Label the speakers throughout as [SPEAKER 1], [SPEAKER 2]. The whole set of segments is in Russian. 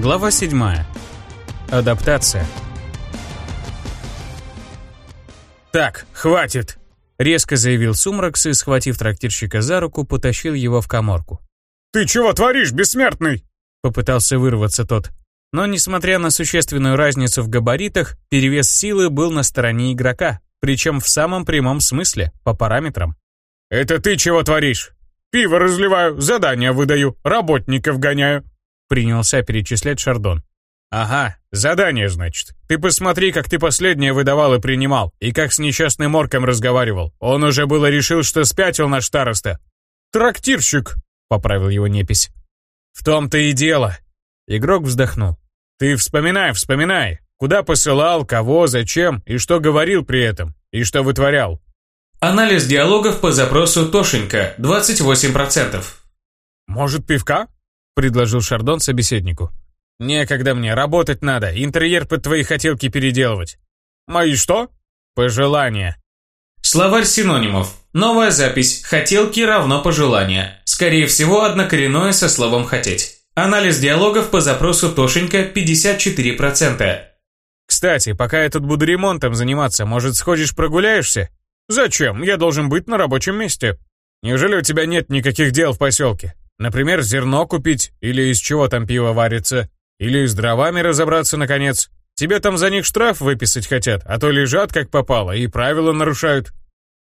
[SPEAKER 1] Глава 7. Адаптация. «Так, хватит!» — резко заявил Сумракс и, схватив трактирщика за руку, потащил его в коморку.
[SPEAKER 2] «Ты чего творишь, бессмертный?»
[SPEAKER 1] — попытался вырваться тот. Но, несмотря на существенную разницу в габаритах, перевес силы был на стороне игрока, причем в самом прямом смысле, по параметрам.
[SPEAKER 2] «Это ты чего творишь? Пиво разливаю, задания выдаю, работников гоняю», принялся перечислять Шардон. «Ага, задание, значит. Ты посмотри, как ты последнее выдавал и принимал, и как с несчастным орком разговаривал. Он уже было решил, что спятил наш староста». «Трактирщик», — поправил его непись. «В том-то и дело». Игрок вздохнул. «Ты вспоминай, вспоминай. Куда посылал, кого, зачем и что говорил при этом, и что вытворял».
[SPEAKER 3] Анализ диалогов по запросу Тошенька, 28%.
[SPEAKER 2] «Может, пивка?» — предложил Шардон собеседнику. «Некогда мне, работать надо, интерьер под твои хотелки переделывать». «Мои что?» «Пожелания».
[SPEAKER 3] Словарь синонимов. Новая запись. Хотелки равно пожелания. Скорее всего, однокоренное со словом «хотеть». Анализ диалогов по запросу Тошенька 54%.
[SPEAKER 2] «Кстати, пока я тут буду ремонтом заниматься, может, сходишь прогуляешься?» «Зачем? Я должен быть на рабочем месте. Неужели у тебя нет никаких дел в поселке? Например, зерно купить, или из чего там пиво варится, или с дровами разобраться, наконец. Тебе там за них штраф выписать хотят, а то лежат как попало и правила нарушают».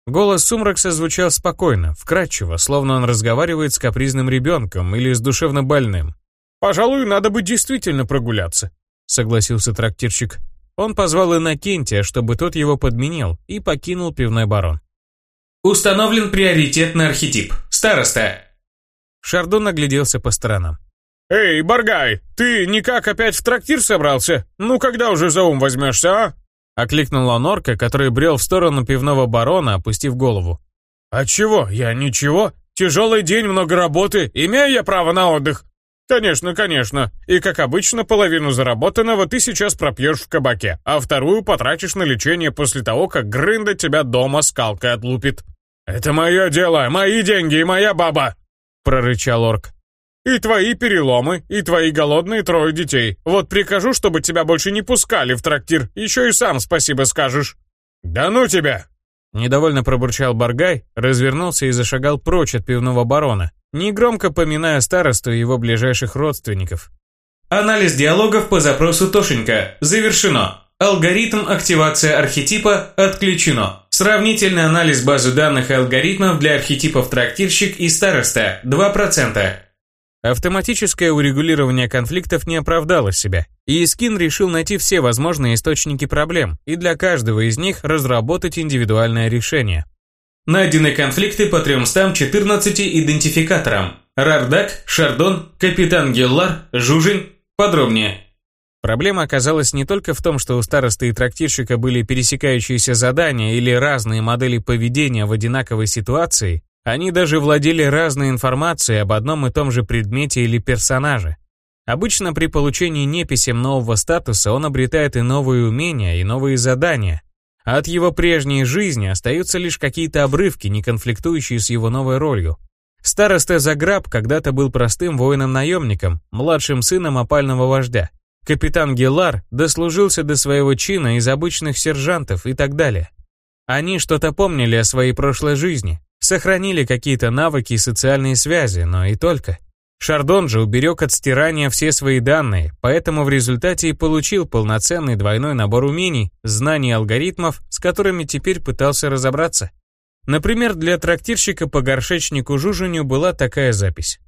[SPEAKER 1] Голос Сумракса звучал спокойно, вкрадчиво, словно он разговаривает с капризным ребенком или с душевно больным.
[SPEAKER 2] «Пожалуй, надо бы действительно прогуляться», — согласился трактирщик. Он позвал Иннокентия, чтобы тот его подменил, и покинул пивной барон.
[SPEAKER 3] Установлен приоритетный архетип. Староста.
[SPEAKER 1] Шардон огляделся по сторонам.
[SPEAKER 2] «Эй, Баргай, ты никак опять в трактир собрался? Ну когда уже за ум возьмешься, а?»
[SPEAKER 1] Окликнул он орка, который брел в сторону пивного барона, опустив голову.
[SPEAKER 2] «А чего? Я ничего. Тяжелый день, много работы. Имею я право на отдых?» «Конечно, конечно. И, как обычно, половину заработанного ты сейчас пропьешь в кабаке, а вторую потратишь на лечение после того, как Грында тебя дома скалкой отлупит». «Это мое дело, мои деньги и моя баба!» — прорычал орк. «И твои переломы, и твои голодные трое детей. Вот прикажу, чтобы тебя больше не пускали в трактир, еще и сам спасибо скажешь». «Да ну тебя!»
[SPEAKER 1] Недовольно пробурчал Баргай, развернулся и зашагал прочь от пивного барона, негромко поминая старосту и его ближайших родственников.
[SPEAKER 3] Анализ диалогов по запросу Тошенька завершено. Алгоритм активации архетипа отключено. Сравнительный анализ базы данных и алгоритмов для архетипов трактирщик и староста 2%.
[SPEAKER 1] Автоматическое урегулирование конфликтов не оправдало себя, и Искин решил найти все возможные источники проблем и для каждого из них разработать индивидуальное решение.
[SPEAKER 3] Найдены конфликты по 314 идентификаторам. Рардак, Шардон, Капитан Геллар, Жужин. Подробнее.
[SPEAKER 1] Проблема оказалась не только в том, что у старосты и трактирщика были пересекающиеся задания или разные модели поведения в одинаковой ситуации, они даже владели разной информацией об одном и том же предмете или персонаже. Обычно при получении неписем нового статуса он обретает и новые умения, и новые задания. А от его прежней жизни остаются лишь какие-то обрывки, не конфликтующие с его новой ролью. Староста Заграб когда-то был простым воином-наемником, младшим сыном опального вождя. Капитан Гелар дослужился до своего чина из обычных сержантов и так далее. Они что-то помнили о своей прошлой жизни, Сохранили какие-то навыки и социальные связи, но и только. Шардон же уберег от стирания все свои данные, поэтому в результате и получил полноценный двойной набор умений, знаний алгоритмов, с которыми теперь пытался разобраться. Например, для трактирщика по горшечнику Жужиню была такая запись.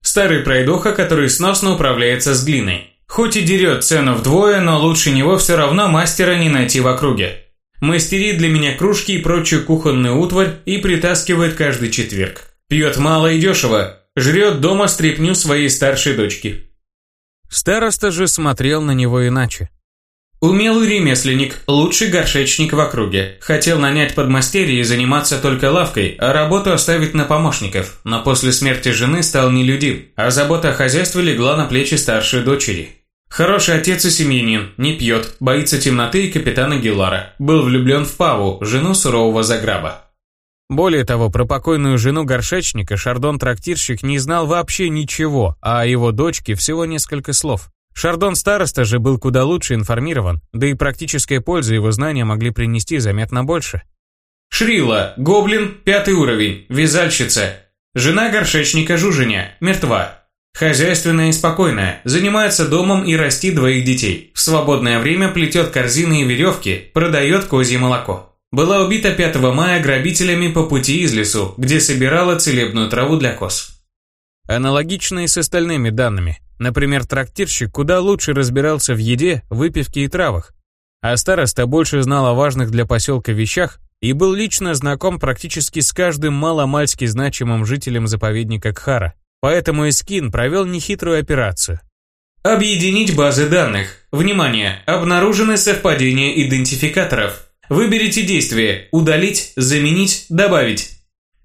[SPEAKER 3] Старый пройдоха, который сносно управляется с глиной. Хоть и дерет цену вдвое, но лучше него все равно мастера не найти в округе мастерит для меня кружки и прочую кухонную утварь и притаскивает каждый четверг. Пьет мало и дешево, жрет дома стряпню своей старшей дочки.
[SPEAKER 1] Староста же смотрел на него иначе.
[SPEAKER 3] Умелый ремесленник, лучший горшечник в округе. Хотел нанять подмастерье и заниматься только лавкой, а работу оставить на помощников. Но после смерти жены стал нелюдим, а забота о хозяйстве легла на плечи старшей дочери. Хороший отец и семьянин, не пьет, боится темноты и капитана Гиллара. Был влюблен в Паву, жену сурового заграба.
[SPEAKER 1] Более того, про покойную жену горшечника Шардон-трактирщик не знал вообще ничего, а о его дочке всего несколько слов. Шардон-староста же был куда лучше информирован, да и практическая польза его знания могли принести заметно больше.
[SPEAKER 3] Шрила, гоблин, пятый уровень, вязальщица. Жена горшечника Жужиня, мертва. Хозяйственная и спокойная, занимается домом и растит двоих детей. В свободное время плетет корзины и веревки, продает козье молоко. Была убита 5 мая грабителями по пути из лесу, где собирала целебную траву для коз.
[SPEAKER 1] Аналогично и с остальными данными. Например, трактирщик куда лучше разбирался в еде, выпивке и травах, а староста больше знал о важных для поселка вещах и был лично знаком практически с каждым маломальски значимым жителем заповедника Кхара. Поэтому Искин провел нехитрую операцию.
[SPEAKER 3] Объединить базы данных. Внимание! Обнаружены совпадения идентификаторов. Выберите действие «Удалить», «Заменить», «Добавить».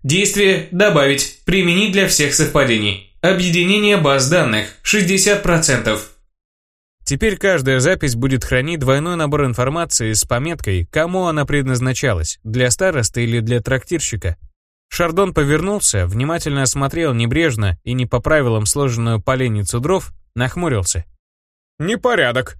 [SPEAKER 3] Действие «Добавить», применить для всех совпадений. Объединение баз данных 60%.
[SPEAKER 1] Теперь каждая запись будет хранить двойной набор информации с пометкой, кому она предназначалась, для староста или для трактирщика. Шардон повернулся, внимательно осмотрел небрежно и не по правилам сложенную поленницу дров, нахмурился.
[SPEAKER 2] «Непорядок».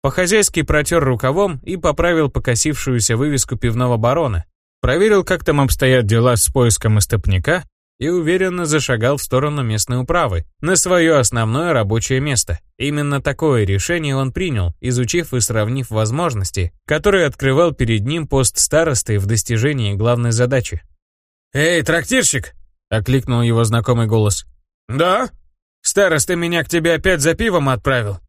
[SPEAKER 1] По-хозяйски протер рукавом и поправил покосившуюся вывеску пивного барона. Проверил, как там обстоят дела с поиском истопника и уверенно зашагал в сторону местной управы, на свое основное рабочее место. Именно такое решение он принял, изучив и сравнив возможности, которые открывал перед ним пост старосты в достижении главной задачи.
[SPEAKER 2] «Эй, трактирщик!»
[SPEAKER 1] — окликнул его знакомый голос.
[SPEAKER 2] «Да? Староста меня к тебе опять за пивом отправил».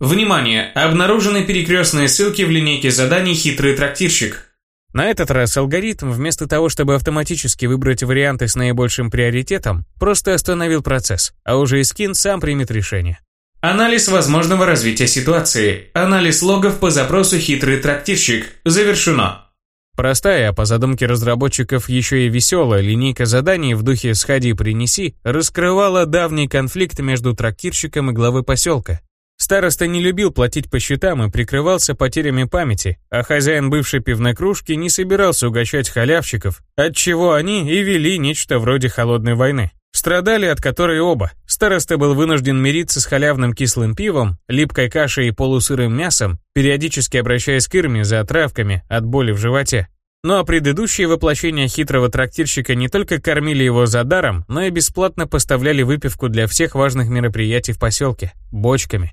[SPEAKER 3] Внимание! Обнаружены перекрестные ссылки в линейке заданий «Хитрый трактирщик».
[SPEAKER 1] На этот раз алгоритм, вместо того, чтобы автоматически выбрать варианты с наибольшим приоритетом, просто остановил процесс, а уже и скин сам примет решение.
[SPEAKER 3] Анализ возможного развития ситуации. Анализ логов по запросу «Хитрый трактирщик» завершено.
[SPEAKER 1] Простая, а по задумке разработчиков еще и веселая линейка заданий в духе «сходи, принеси» раскрывала давний конфликт между трактирщиком и главой поселка, Староста не любил платить по счетам и прикрывался потерями памяти, а хозяин бывшей пивной кружки не собирался угощать халявщиков, отчего они и вели нечто вроде холодной войны. Страдали от которой оба. Староста был вынужден мириться с халявным кислым пивом, липкой кашей и полусырым мясом, периодически обращаясь к Ирме за отравками от боли в животе. Ну а предыдущие воплощения хитрого трактирщика не только кормили его за даром, но и бесплатно поставляли выпивку для всех важных мероприятий в поселке, бочками.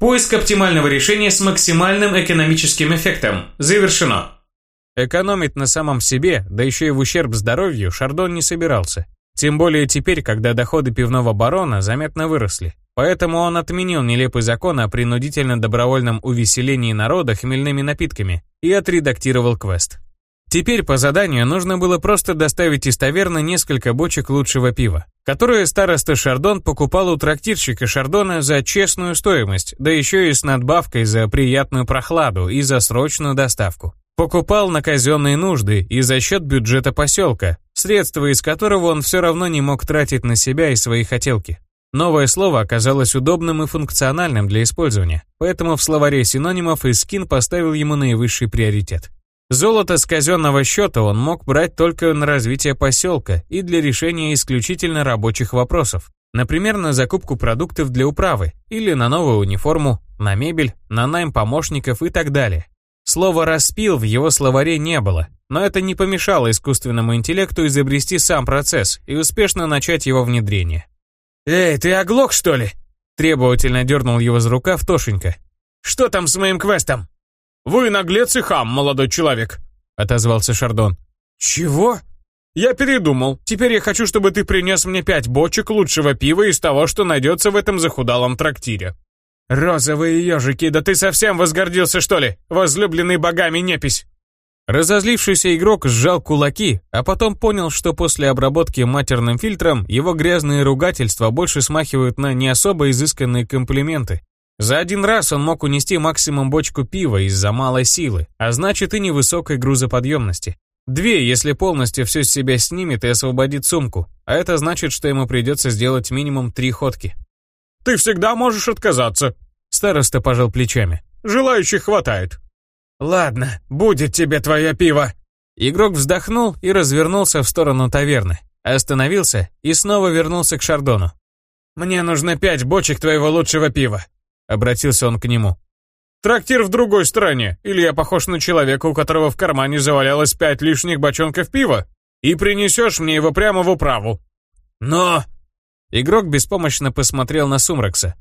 [SPEAKER 3] Поиск оптимального решения с максимальным экономическим эффектом. Завершено.
[SPEAKER 1] Экономить на самом себе, да еще и в ущерб здоровью, Шардон не собирался. Тем более теперь, когда доходы пивного барона заметно выросли. Поэтому он отменил нелепый закон о принудительно-добровольном увеселении народа хмельными напитками и отредактировал квест. Теперь по заданию нужно было просто доставить из таверны несколько бочек лучшего пива, которое староста Шардон покупал у трактирщика Шардона за честную стоимость, да еще и с надбавкой за приятную прохладу и за срочную доставку. Покупал на казенные нужды и за счет бюджета поселка, средства из которого он все равно не мог тратить на себя и свои хотелки. Новое слово оказалось удобным и функциональным для использования, поэтому в словаре синонимов Искин поставил ему наивысший приоритет. Золото с казенного счета он мог брать только на развитие поселка и для решения исключительно рабочих вопросов. Например, на закупку продуктов для управы, или на новую униформу, на мебель, на найм помощников и так далее. Слова «распил» в его словаре не было, но это не помешало искусственному интеллекту изобрести сам процесс и успешно начать его внедрение.
[SPEAKER 2] «Эй, ты оглох, что ли?»
[SPEAKER 1] Требовательно дернул его за рукав Тошенька.
[SPEAKER 2] «Что там с моим квестом?» «Вы наглец и хам, молодой человек», — отозвался Шардон. «Чего?» «Я передумал. Теперь я хочу, чтобы ты принес мне пять бочек лучшего пива из того, что найдется в этом захудалом трактире». «Розовые ежики, да ты совсем возгордился, что ли? Возлюбленный богами непись!»
[SPEAKER 1] Разозлившийся игрок сжал кулаки, а потом понял, что после обработки матерным фильтром его грязные ругательства больше смахивают на не особо изысканные комплименты. За один раз он мог унести максимум бочку пива из-за малой силы, а значит и невысокой грузоподъемности. Две, если полностью все с себя снимет и освободит сумку, а это значит, что ему придется сделать минимум три ходки.
[SPEAKER 2] «Ты всегда можешь отказаться», —
[SPEAKER 1] староста пожал плечами.
[SPEAKER 2] «Желающих хватает». «Ладно, будет тебе твое пиво».
[SPEAKER 1] Игрок вздохнул и развернулся в сторону таверны. Остановился и снова вернулся к Шардону.
[SPEAKER 2] «Мне нужно пять бочек твоего лучшего пива.
[SPEAKER 1] Обратился он к нему.
[SPEAKER 2] «Трактир в другой стороне, или я похож на человека, у которого в кармане завалялось пять лишних бочонков пива? И принесешь мне его прямо в управу».
[SPEAKER 1] «Но...» Игрок беспомощно посмотрел на Сумракса.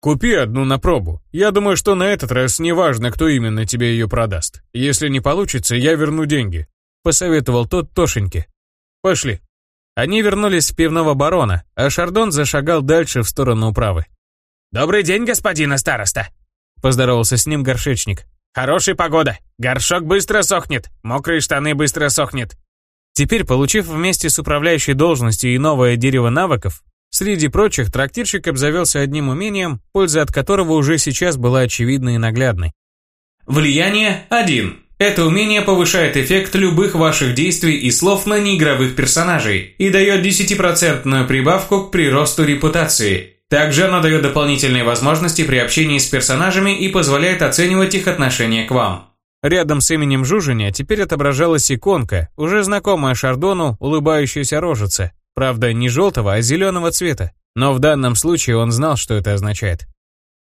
[SPEAKER 2] «Купи одну на пробу. Я думаю, что на этот раз неважно, кто именно тебе ее продаст. Если не получится, я верну деньги», — посоветовал тот Тошеньке. «Пошли».
[SPEAKER 1] Они вернулись в пивного барона, а Шардон зашагал дальше в сторону управы.
[SPEAKER 4] «Добрый день, господин староста!»
[SPEAKER 1] — поздоровался с ним горшечник.
[SPEAKER 4] «Хорошая погода. Горшок быстро сохнет, мокрые штаны быстро сохнет».
[SPEAKER 1] Теперь, получив вместе с управляющей должностью и новое дерево навыков, среди прочих трактирщик обзавелся одним умением, польза от которого уже сейчас была очевидной и наглядной.
[SPEAKER 3] Влияние 1. Это умение повышает эффект любых ваших действий и слов на неигровых персонажей и дает 10% прибавку к приросту репутации. Также оно дает дополнительные возможности при общении с персонажами и позволяет оценивать их отношение к вам.
[SPEAKER 1] Рядом с именем Жужиня теперь отображалась иконка, уже знакомая Шардону, улыбающаяся рожица. Правда, не желтого, а зеленого цвета. Но в данном случае он знал, что это означает.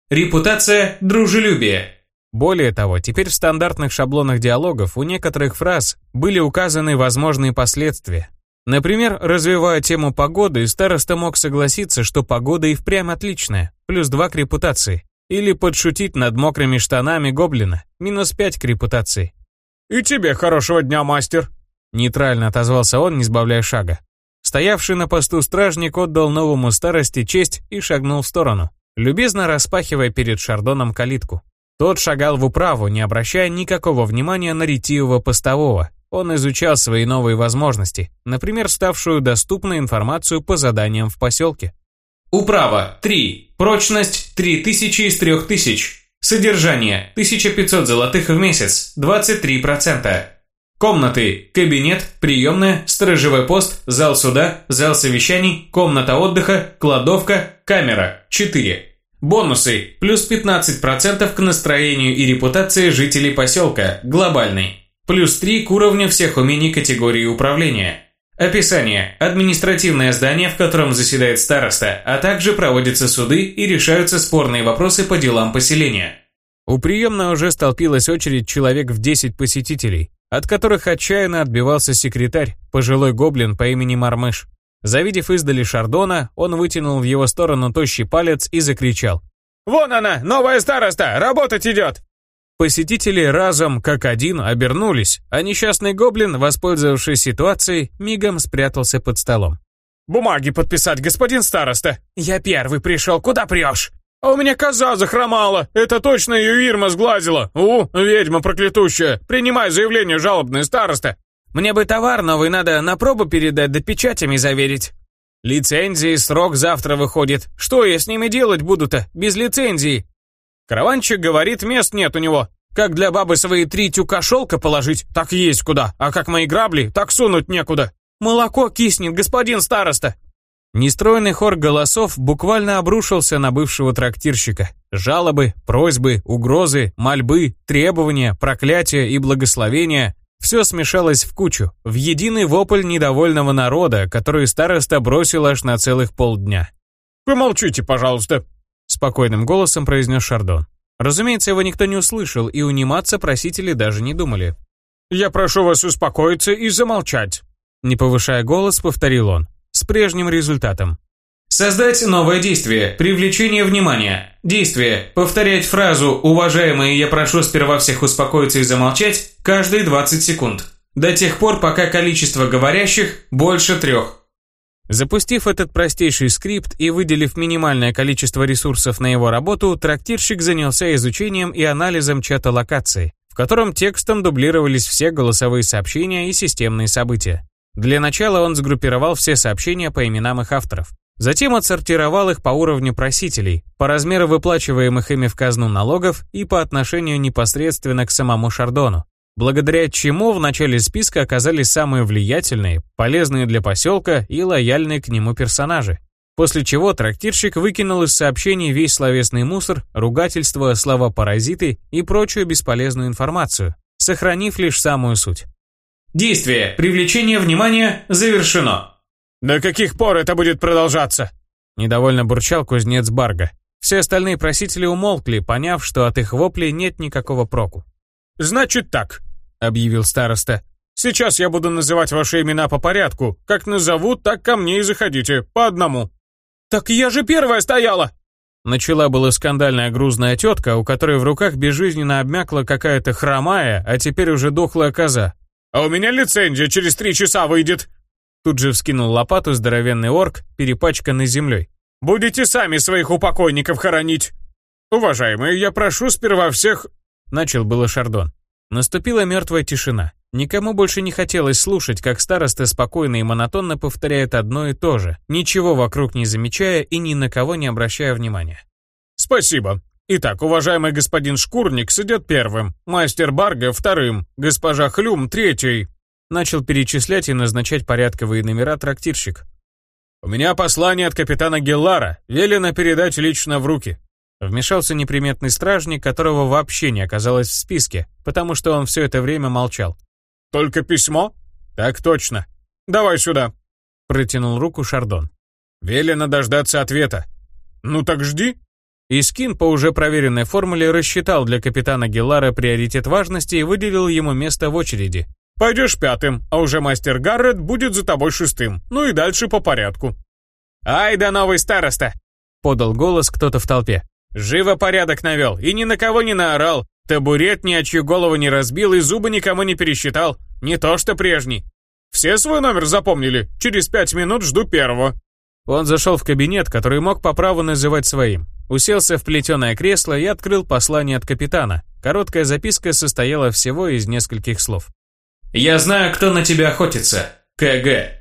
[SPEAKER 3] Репутация – дружелюбие.
[SPEAKER 1] Более того, теперь в стандартных шаблонах диалогов у некоторых фраз были указаны возможные последствия. Например, развивая тему погоды, староста мог согласиться, что погода и впрямь отличная, плюс 2 к репутации. Или подшутить над мокрыми штанами гоблина, минус 5 к репутации.
[SPEAKER 2] «И тебе хорошего дня, мастер!»
[SPEAKER 1] Нейтрально отозвался он, не сбавляя шага. Стоявший на посту стражник отдал новому старости честь и шагнул в сторону, любезно распахивая перед Шардоном калитку. Тот шагал в управу, не обращая никакого внимания на ретивого постового. Он изучал свои новые возможности, например, ставшую доступной информацию по заданиям в поселке.
[SPEAKER 3] Управа 3. Прочность 3000 из 3000. Содержание 1500 золотых в месяц, 23%. Комнаты, кабинет, приемная, сторожевой пост, зал суда, зал совещаний, комната отдыха, кладовка, камера, 4. Бонусы. Плюс 15% к настроению и репутации жителей поселка. Глобальный. Плюс 3 к уровню всех умений категории управления. Описание. Административное здание, в котором заседает староста, а также проводятся суды и решаются спорные вопросы по делам поселения.
[SPEAKER 1] У приемной уже столпилась очередь человек в 10 посетителей, от которых отчаянно отбивался секретарь, пожилой гоблин по имени Мармыш. Завидев издали Шардона, он вытянул в его сторону тощий палец и закричал.
[SPEAKER 4] «Вон она, новая староста, работать идет!»
[SPEAKER 1] Посетители разом, как один, обернулись, а несчастный гоблин, воспользовавшись ситуацией, мигом спрятался под столом.
[SPEAKER 4] «Бумаги подписать, господин староста!» «Я первый пришел, куда прешь?» «А у меня коза захромала! Это точно ее Ирма сглазила! У, ведьма проклятущая! Принимай заявление жалобное, староста!»
[SPEAKER 5] Мне бы товар новый надо на пробу передать, да печатями заверить.
[SPEAKER 4] Лицензии срок завтра выходит. Что я с ними делать буду-то, без лицензии? Караванчик говорит, мест нет у него. Как для бабы свои три тюка шелка положить, так есть куда, а как мои грабли, так сунуть некуда. Молоко киснет, господин староста.
[SPEAKER 1] Нестройный хор голосов буквально обрушился на бывшего трактирщика. Жалобы, просьбы, угрозы, мольбы, требования, проклятия и благословения все смешалось в кучу, в единый вопль недовольного народа, который староста бросил аж на целых полдня.
[SPEAKER 2] «Помолчите, пожалуйста», — спокойным голосом произнес Шардон.
[SPEAKER 1] Разумеется, его никто не услышал, и униматься просители даже не думали.
[SPEAKER 2] «Я прошу вас успокоиться и замолчать», —
[SPEAKER 1] не повышая голос, повторил он, с прежним результатом.
[SPEAKER 3] Создать новое действие. Привлечение внимания. Действие. Повторять фразу «Уважаемые, я прошу сперва всех успокоиться и замолчать» каждые 20 секунд. До тех пор, пока количество говорящих больше трех.
[SPEAKER 1] Запустив этот простейший скрипт и выделив минимальное количество ресурсов на его работу, трактирщик занялся изучением и анализом чата локации, в котором текстом дублировались все голосовые сообщения и системные события. Для начала он сгруппировал все сообщения по именам их авторов. Затем отсортировал их по уровню просителей, по размеру выплачиваемых ими в казну налогов и по отношению непосредственно к самому Шардону, благодаря чему в начале списка оказались самые влиятельные, полезные для поселка и лояльные к нему персонажи. После чего трактирщик выкинул из сообщений весь словесный мусор, ругательства, слова-паразиты и прочую бесполезную информацию, сохранив лишь самую суть.
[SPEAKER 3] Действие «Привлечение внимания» завершено.
[SPEAKER 4] «До каких пор это будет продолжаться?»
[SPEAKER 1] Недовольно бурчал кузнец Барга. Все остальные просители умолкли, поняв, что от их воплей нет никакого проку.
[SPEAKER 2] «Значит так», — объявил староста. «Сейчас я буду называть ваши имена по порядку. Как назову, так ко мне и заходите, по одному».
[SPEAKER 4] «Так я же первая стояла!»
[SPEAKER 1] Начала была скандальная грузная тетка, у которой в руках безжизненно обмякла какая-то хромая, а теперь уже дохлая коза.
[SPEAKER 2] «А у меня лицензия через три часа выйдет!»
[SPEAKER 1] Тут же вскинул лопату здоровенный орк, перепачканный землей.
[SPEAKER 2] «Будете сами своих упокойников хоронить!» «Уважаемые, я прошу сперва всех...»
[SPEAKER 1] Начал было Шардон. Наступила мертвая тишина. Никому больше не хотелось слушать, как староста спокойно и монотонно повторяет одно и то же, ничего вокруг не замечая и ни на кого не обращая внимания.
[SPEAKER 2] «Спасибо. Итак, уважаемый господин Шкурник сидит первым, мастер Барга вторым, госпожа Хлюм третий».
[SPEAKER 1] Начал перечислять и назначать порядковые номера трактирщик.
[SPEAKER 2] «У меня послание от капитана Геллара, велено передать лично в руки.
[SPEAKER 1] Вмешался неприметный стражник, которого вообще не оказалось в списке, потому что он все это время молчал.
[SPEAKER 2] «Только письмо?» «Так точно. Давай сюда».
[SPEAKER 1] Протянул руку Шардон.
[SPEAKER 2] «Велено дождаться ответа». «Ну так жди».
[SPEAKER 1] Искин по уже проверенной формуле рассчитал для капитана Геллара приоритет важности и выделил ему место в очереди.
[SPEAKER 2] «Пойдешь пятым, а уже мастер Гаррет будет за тобой шестым. Ну и дальше по порядку».
[SPEAKER 4] «Ай да новый староста!»
[SPEAKER 1] — подал голос кто-то в толпе.
[SPEAKER 4] «Живо порядок навел и ни на кого не наорал. Табурет ни о чью голову не разбил и зубы никому не пересчитал. Не то что прежний.
[SPEAKER 2] Все свой номер запомнили? Через пять минут жду первого».
[SPEAKER 1] Он зашел в кабинет, который мог по праву называть своим. Уселся в плетеное кресло и открыл послание от капитана. Короткая записка состояла всего из нескольких слов.
[SPEAKER 3] «Я знаю, кто на тебя охотится. КГ.